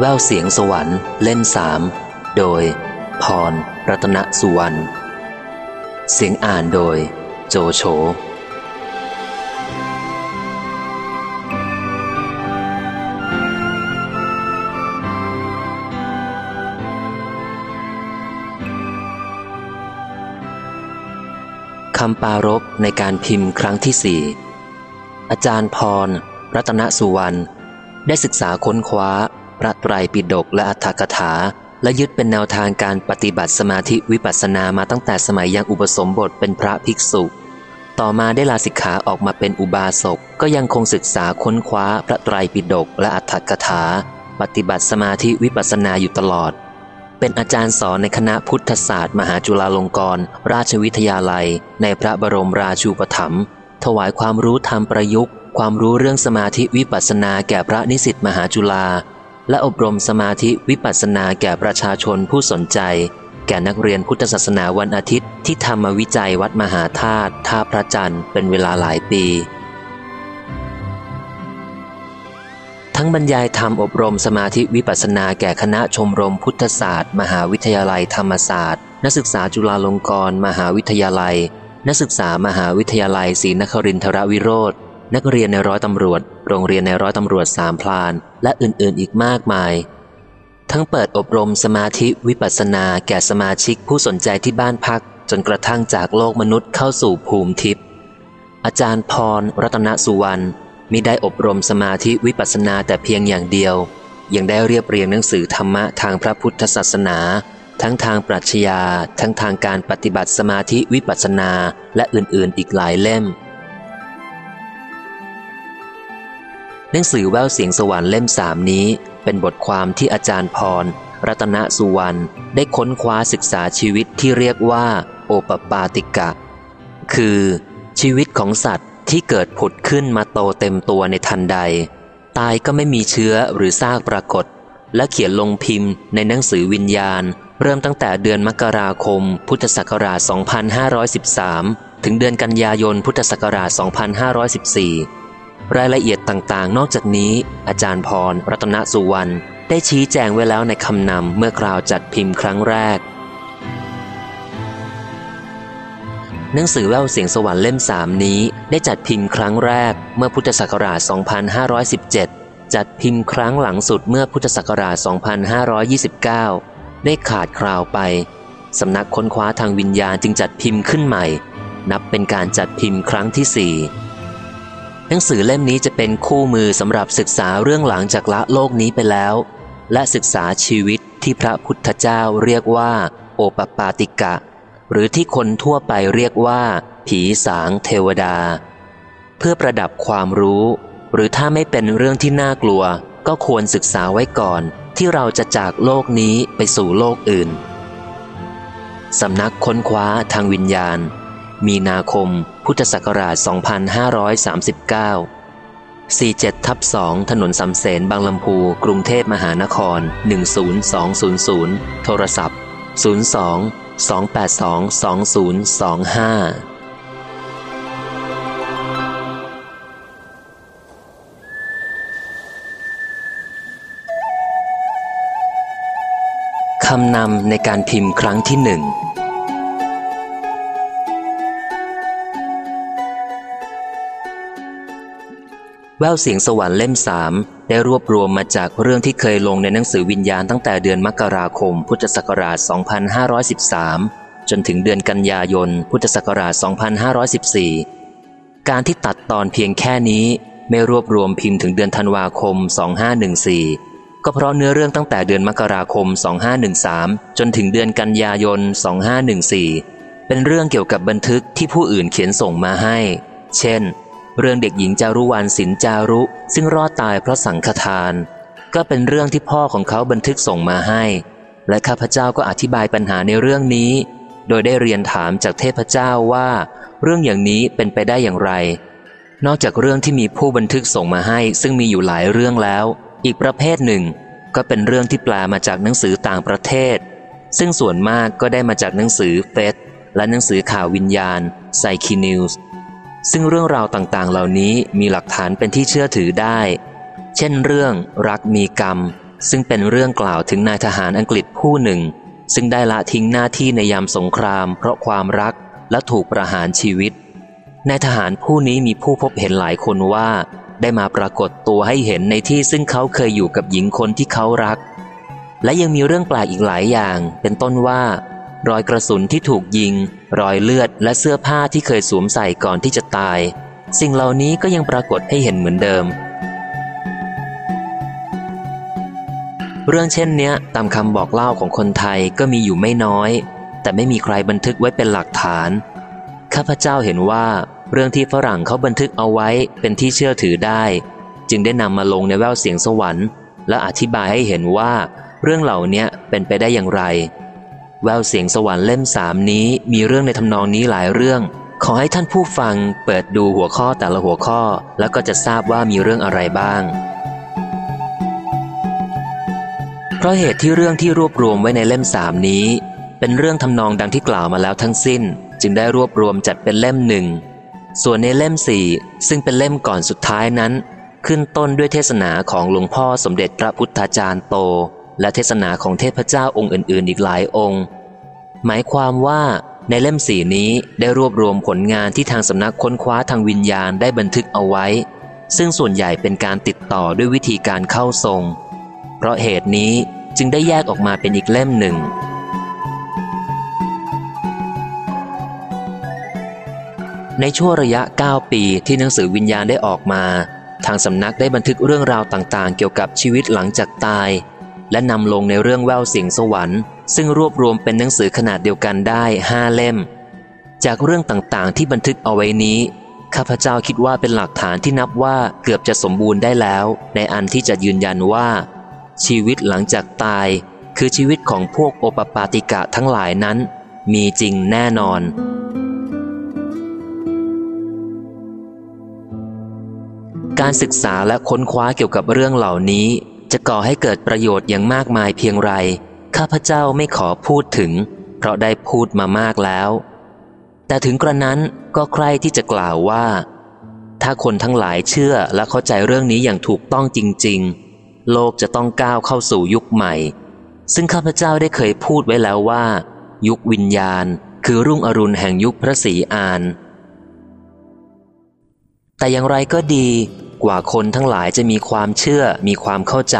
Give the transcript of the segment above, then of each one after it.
แววเสียงสวรรค์เล่มสาม โดย พร รัตนสุวรรณ เสียงอ่านโดย โจโฉคำปารบในการพิมพ์ครั้งที่สี่อาจารย์พร รัตนสุวรรณ ได้ศึกษาค้นคว้า พระไตรปิฎกและอัตถกถา และยึดเป็นแนวทางการปฏิบัติสมาธิวิปัสสนามาตั้งแต่สมัยยังอุปสมบทเป็นพระภิกษุ ต่อมาได้ลาสิกขาออกมาเป็นอุบาสก ก็ยังคงศึกษาค้นคว้าพระไตรปิฎกและอัตถกถา ปฏิบัติสมาธิวิปัสสนาอยู่ตลอด เป็นอาจารย์สอนในคณะพุทธศาสตร์มหาจุฬาลงกรณราชวิทยาลัย ในพระบรมราชูปถัมภ์ถวายความรู้ธรรมประยุกต์ความรู้เรื่องสมาธิวิปัสสนาแก่พระนิสิตมหาจุฬา และอบรมสมาธิวิปัสสนาแก่ประชาชนผู้สนใจ แก่นักเรียนพุทธศาสนาวันอาทิตย์ ที่ทำมาวิจัยวัดมหาธาตุท่าพระจันทร์เป็นเวลาหลายปี ทั้งบรรยายธรรมอบรมสมาธิวิปัสสนาแก่คณะชมรมพุทธศาสตร์ มหาวิทยาลัยธรรมศาสตร์ นักศึกษาจุฬาลงกรณ์มหาวิทยาลัย นักศึกษามหาวิทยาลัยศรีนครินทรวิโรธนักเรียนในร้อยตำรวจ โรงเรียนในร้อยตำรวจสามพลาน และอื่นๆอีกมากมาย ทั้งเปิดอบรมสมาธิวิปัสสนาแก่สมาชิกผู้สนใจที่บ้านพัก จนกระทั่งจากโลกมนุษย์เข้าสู่ภูมิทิพย์อาจารย์พร รัตนสุวรรณมิได้อบรมสมาธิวิปัสสนาแต่เพียงอย่างเดียว ยังได้เรียบเรียงหนังสือธรรมะทางพระพุทธศาสนา ทั้งทางปรัชญาทั้งทางการปฏิบัติสมาธิวิปัสสนาและอื่นๆ อีกหลายเล่ม หนังสือแววเสียงสวรรค์เล่มสามนี้ เป็นบทความที่อาจารย์พร รัตนสุวรรณได้ค้นคว้าศึกษาชีวิตที่เรียกว่า โอปปาติกะ คือ ชีวิตของสัตว์ที่เกิดผุดขึ้นมาโตเต็มตัวในทันใด ตายก็ไม่มีเชื้อหรือซากปรากฏ และเขียนลงพิมพ์ในหนังสือวิญญาณ เริ่มตั้งแต่เดือนมกราคม พุทธศักราช 2513 ถึงเดือนกันยายนพุทธศักราช 2514 รายละเอียดต่างๆ นอกจากนี้ อาจารย์พร รัตนสุวรรณได้ชี้แจงไว้แล้วในคำนำเมื่อคราวจัดพิมพ์ครั้งแรก หนังสือแววเสียงสวรรค์เล่มสามนี้ ได้จัดพิมพ์ครั้งแรกเมื่อพุทธศักราช 2517 จัดพิมพ์ครั้งหลังสุดเมื่อพุทธศักราช 2529 ได้ขาดคราวไปสำนักค้นคว้าทางวิญญาณจึงจัดพิมพ์ขึ้นใหม่ นับเป็นการจัดพิมพ์ครั้งที่สี่ หนังสือเล่มนี้จะเป็นคู่มือสำหรับศึกษาเรื่องหลังจากละโลกนี้ไปแล้ว และศึกษาชีวิตที่พระพุทธเจ้าเรียกว่า โอปปาติกะ หรือที่คนทั่วไปเรียกว่า ผีสางเทวดา เพื่อประดับความรู้ หรือถ้าไม่เป็นเรื่องที่น่ากลัว ก็ควรศึกษาไว้ก่อน ที่เราจะจากโลกนี้ไปสู่โลกอื่นสำนักค้นคว้าทางวิญญาณ มีนาคม พุทธศักราช 2539 47ทับ2ถนนสำเสนบางลำพู กรุงเทพมหานคร 10200 โทรศัพท์ 02 282 2025คำนำในการพิมพ์ครั้งที่หนึ่ง แววเสียงสวรรค์เล่มสามได้รวบรวมมาจากเรื่องที่เคยลงในหนังสือวิญญาณตั้งแต่เดือนมกราคม พุทธศักราช 2513 จนถึงเดือนกันยายน พุทธศักราช 2514 การที่ตัดตอนเพียงแค่นี้ไม่รวบรวมพิมพ์ถึงเดือนธันวาคม 2514 ก็เพราะเนื้อเรื่องตั้งแต่เดือนมกราคม 2513 จนถึงเดือนกันยายน 2514 เป็นเรื่องเกี่ยวกับบันทึกที่ผู้อื่นเขียนส่งมาให้ เช่น เรื่องเด็กหญิงจารุวรรณสินจารุ ซึ่งรอดตายเพราะสังฆทาน ก็เป็นเรื่องที่พ่อของเขาบันทึกส่งมาให้ และข้าพเจ้าก็อธิบายปัญหาในเรื่องนี้ โดยได้เรียนถามจากเทพเจ้าว่า เรื่องอย่างนี้เป็นไปได้อย่างไร นอกจากเรื่องที่มีผู้บันทึกส่งมาให้ ซึ่งมีอยู่หลายเรื่องแล้ว อีกประเภทหนึ่ง ก็เป็นเรื่องที่แปลมาจากหนังสือต่างประเทศ ซึ่งส่วนมากก็ได้มาจากหนังสือเฟสและหนังสือข่าววิญญาณไซคินิวส์ ซึ่งเรื่องราวต่างๆ เหล่านี้มีหลักฐานเป็นที่เชื่อถือได้ เช่นเรื่องรักมีกรรม ซึ่งเป็นเรื่องกล่าวถึงนายทหารอังกฤษผู้หนึ่ง ซึ่งได้ละทิ้งหน้าที่ในยามสงคราม เพราะความรักและถูกประหารชีวิต นายทหารผู้นี้มีผู้พบเห็นหลายคนว่า ได้มาปรากฏตัวให้เห็นในที่ซึ่งเขาเคยอยู่กับหญิงคนที่เขารัก และยังมีเรื่องแปลกอีกหลายอย่าง เป็นต้นว่า รอยกระสุนที่ถูกยิง รอยเลือดและเสื้อผ้าที่เคยสวมใส่ก่อนที่จะตาย สิ่งเหล่านี้ก็ยังปรากฏให้เห็นเหมือนเดิม เรื่องเช่นเนี้ยตามคำบอกเล่าของคนไทยก็มีอยู่ไม่น้อย แต่ไม่มีใครบันทึกไว้เป็นหลักฐาน ข้าพเจ้าเห็นว่าเรื่องที่ฝรั่งเขาบันทึกเอาไว้เป็นที่เชื่อถือได้ จึงได้นำมาลงในแววเสียงสวรรค์ และอธิบายให้เห็นว่า เรื่องเหล่านี้เป็นไปได้อย่างไร แววเสียงสวรรค์เล่มสามนี้มีเรื่องในทำนองนี้หลายเรื่อง ขอให้ท่านผู้ฟังเปิดดูหัวข้อแต่ละหัวข้อ แล้วก็จะทราบว่ามีเรื่องอะไรบ้าง เพราะเหตุที่เรื่องที่รวบรวมไว้ในเล่มสามนี้ เป็นเรื่องทำนองดังที่กล่าวมาแล้วทั้งสิ้น จึงได้รวบรวมจัดเป็นเล่มหนึ่งส่วนในเล่มสี่ซึ่งเป็นเล่มก่อนสุดท้ายนั้น ขึ้นต้นด้วยเทศนาของหลวงพ่อสมเด็จพระพุทธาจารย์โต และเทศนาของเทพเจ้าองค์อื่น ๆ อีกหลายองค์ หมายความว่าในเล่มสี่นี้ได้รวบรวมผลงานที่ทางสำนักค้นคว้าทางวิญญาณได้บันทึกเอาไว้ ซึ่งส่วนใหญ่เป็นการติดต่อด้วยวิธีการเข้าทรง เพราะเหตุนี้จึงได้แยกออกมาเป็นอีกเล่มหนึ่ง ในช่วงระยะ 9 ปีที่หนังสือวิญญาณได้ออกมา ทางสำนักได้บันทึกเรื่องราวต่างๆ เกี่ยวกับชีวิตหลังจากตาย และนำลงในเรื่องแววเสียงสวรรค์ ซึ่งรวบรวมเป็นหนังสือขนาดเดียวกันได้ห้าเล่ม จากเรื่องต่างๆ ที่บันทึกเอาไว้นี้ ข้าพเจ้าคิดว่าเป็นหลักฐานที่นับว่าเกือบจะสมบูรณ์ได้แล้ว ในอันที่จะยืนยันว่า ชีวิตหลังจากตาย คือชีวิตของพวกโอปปาติกะทั้งหลายนั้น มีจริงแน่นอนการศึกษาและค้นคว้าเกี่ยวกับเรื่องเหล่านี้ จะก่อให้เกิดประโยชน์อย่างมากมายเพียงไร ข้าพเจ้าไม่ขอพูดถึง เพราะได้พูดมามากแล้ว แต่ถึงกระนั้นก็ใครที่จะกล่าวว่า ถ้าคนทั้งหลายเชื่อและเข้าใจเรื่องนี้อย่างถูกต้องจริง ๆ โลกจะต้องก้าวเข้าสู่ยุคใหม่ ซึ่งข้าพเจ้าได้เคยพูดไว้แล้วว่า ยุควิญญาณ คือรุ่งอรุณแห่งยุคพระศรีอานแต่อย่างไรก็ดี กว่าคนทั้งหลายจะมีความเชื่อ มีความเข้าใจ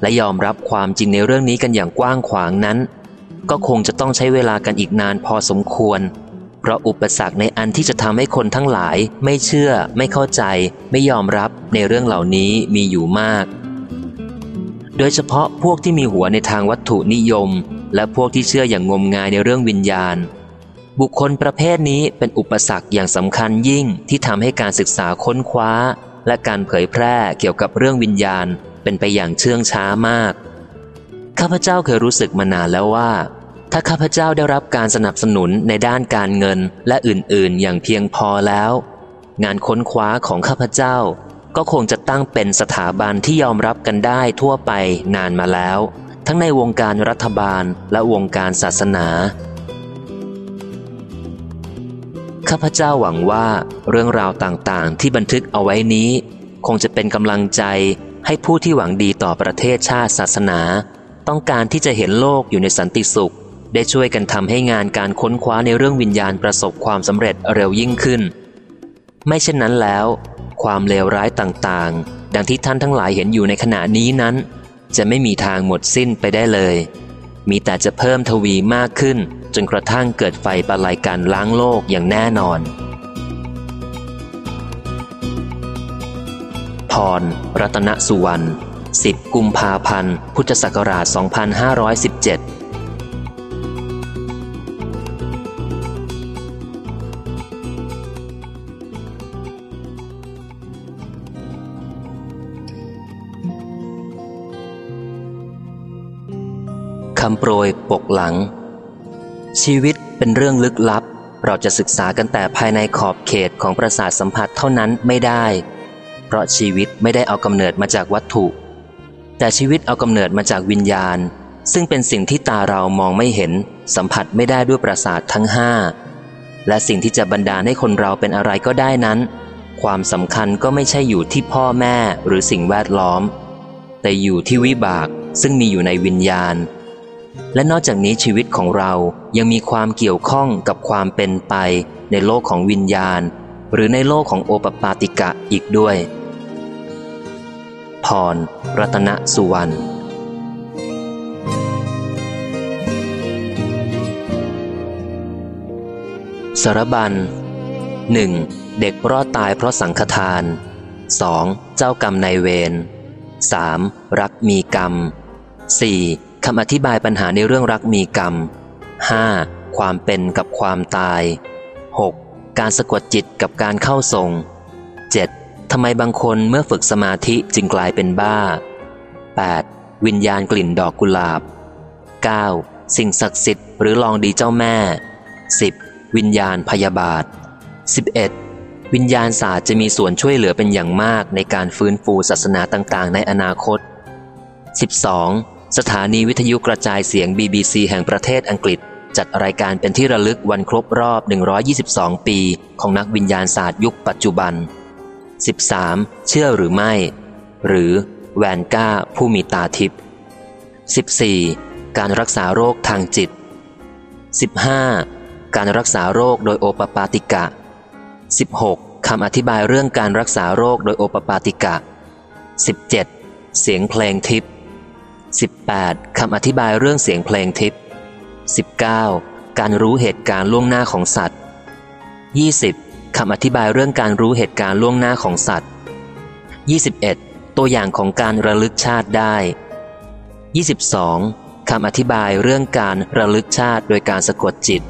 และยอมรับความจริงในเรื่องนี้กันอย่างกว้างขวางนั้น ก็คงจะต้องใช้เวลากันอีกนานพอสมควร เพราะอุปสรรคในอันที่จะทำให้คนทั้งหลาย ไม่เชื่อ ไม่เข้าใจ ไม่ยอมรับในเรื่องเหล่านี้มีอยู่มาก โดยเฉพาะพวกที่มีหัวในทางวัตถุนิยม และพวกที่เชื่ออย่างงมงายในเรื่องวิญญาณบุคคลประเภทนี้เป็นอุปสรรคอย่างสำคัญยิ่งที่ทำให้การศึกษาค้นคว้า และการเผยแพร่เกี่ยวกับเรื่องวิญญาณเป็นไปอย่างเชื่องช้ามาก ข้าพเจ้าเคยรู้สึกมานานแล้วว่า ถ้าข้าพเจ้าได้รับการสนับสนุนในด้านการเงินและอื่นๆ อย่างเพียงพอแล้ว งานค้นคว้าของข้าพเจ้า ก็คงจะตั้งเป็นสถาบันที่ยอมรับกันได้ทั่วไปนานมาแล้ว ทั้งในวงการรัฐบาลและวงการศาสนา ข้าพเจ้าหวังว่าเรื่องราวต่างๆ ที่บันทึกเอาไว้นี้ คงจะเป็นกำลังใจให้ผู้ที่หวังดีต่อประเทศชาติศาสนา ต้องการที่จะเห็นโลกอยู่ในสันติสุข ได้ช่วยกันทำให้งานการค้นคว้าในเรื่องวิญญาณประสบความสำเร็จเร็วยิ่งขึ้น ไม่เช่นนั้นแล้ว ความเลวร้ายต่างๆ ดังที่ท่านทั้งหลายเห็นอยู่ในขณะนี้นั้น จะไม่มีทางหมดสิ้นไปได้เลย มีแต่จะเพิ่มทวีมากขึ้น จนกระทั่งเกิดไฟประลายการล้างโลกอย่างแน่นอน พร รัตนสุวรรณ 10 กุมภาพันธ์ พุทธศักราช 2517 คำโปรยปกหลัง ชีวิตเป็นเรื่องลึกลับ เราจะศึกษากันแต่ภายในขอบเขตของประสาทสัมผัสเท่านั้นไม่ได้ เพราะชีวิตไม่ได้เอากำเนิดมาจากวัตถุ แต่ชีวิตเอากำเนิดมาจากวิญญาณ ซึ่งเป็นสิ่งที่ตาเรามองไม่เห็น สัมผัสไม่ได้ด้วยประสาททั้งห้าและสิ่งที่จะบันดาให้คนเราเป็นอะไรก็ได้นั้น ความสำคัญก็ไม่ใช่อยู่ที่พ่อแม่หรือสิ่งแวดล้อม แต่อยู่ที่วิบากซึ่งมีอยู่ในวิญญาณ และนอกจากนี้ชีวิตของเรายังมีความเกี่ยวข้องกับความเป็นไปในโลกของวิญญาณ หรือในโลกของโอปปาติกะอีกด้วย พร รัตนสุวรรณสารบัญหนึ่งเด็กรอดตายเพราะสังฆทาน 2. เจ้ากรรมนายเวร 3. รักมีกรรม 4. คำอธิบายปัญหาในเรื่องรักมีกรรม 5. ความเป็นกับความตาย 6. การสะกดจิตกับการเข้าทรง 7. ทำไมบางคนเมื่อฝึกสมาธิจึงกลายเป็นบ้า 8. วิญญาณกลิ่นดอกกุหลาบ 9. สิ่งศักดิ์สิทธิ์หรือลองดีเจ้าแม่ 10. วิญญาณพยาบาท 11. วิญญาณศาสตร์จะมีส่วนช่วยเหลือเป็นอย่างมากในการฟื้นฟูศาสนาต่างๆ ในอนาคต 12. สถานีวิทยุกระจายเสียง BBC แห่งประเทศอังกฤษ จัดรายการเป็นที่ระลึกวันครบรอบ 122 ปี ของนักวิญญาณศาสตร์ยุคปัจจุบัน 13. เชื่อหรือไม่ หรือแวนก้าผู้มีตาทิพย์ 14. การรักษาโรคทางจิต 15. การรักษาโรคโดยโอปปาติกะ 16. คำอธิบายเรื่องการรักษาโรคโดยโอปปาติกะ 17. เสียงเพลงทิพย์ 18. คำอธิบายเรื่องเสียงเพลงทิพย์ 19. การรู้เหตุการณ์ล่วงหน้าของสัตว์ 20. คำอธิบายเรื่องการรู้เหตุการณ์ล่วงหน้าของสัตว์ 21. ตัวอย่างของการระลึกชาติได้ 22. คำอธิบายเรื่องการระลึกชาติโดยการสะกดจิต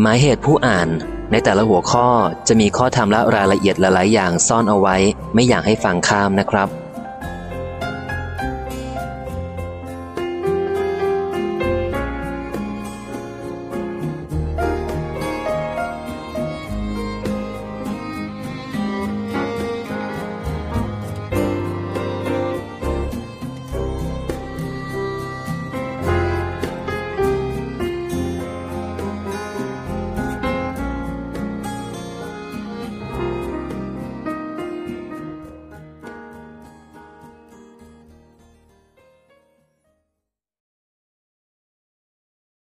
หมายเหตุผู้อ่านในแต่ละหัวข้อจะมีข้อธรรมและรายละเอียดหลายๆอย่างซ่อนเอาไว้ ไม่อยากให้ฟังข้ามนะครับ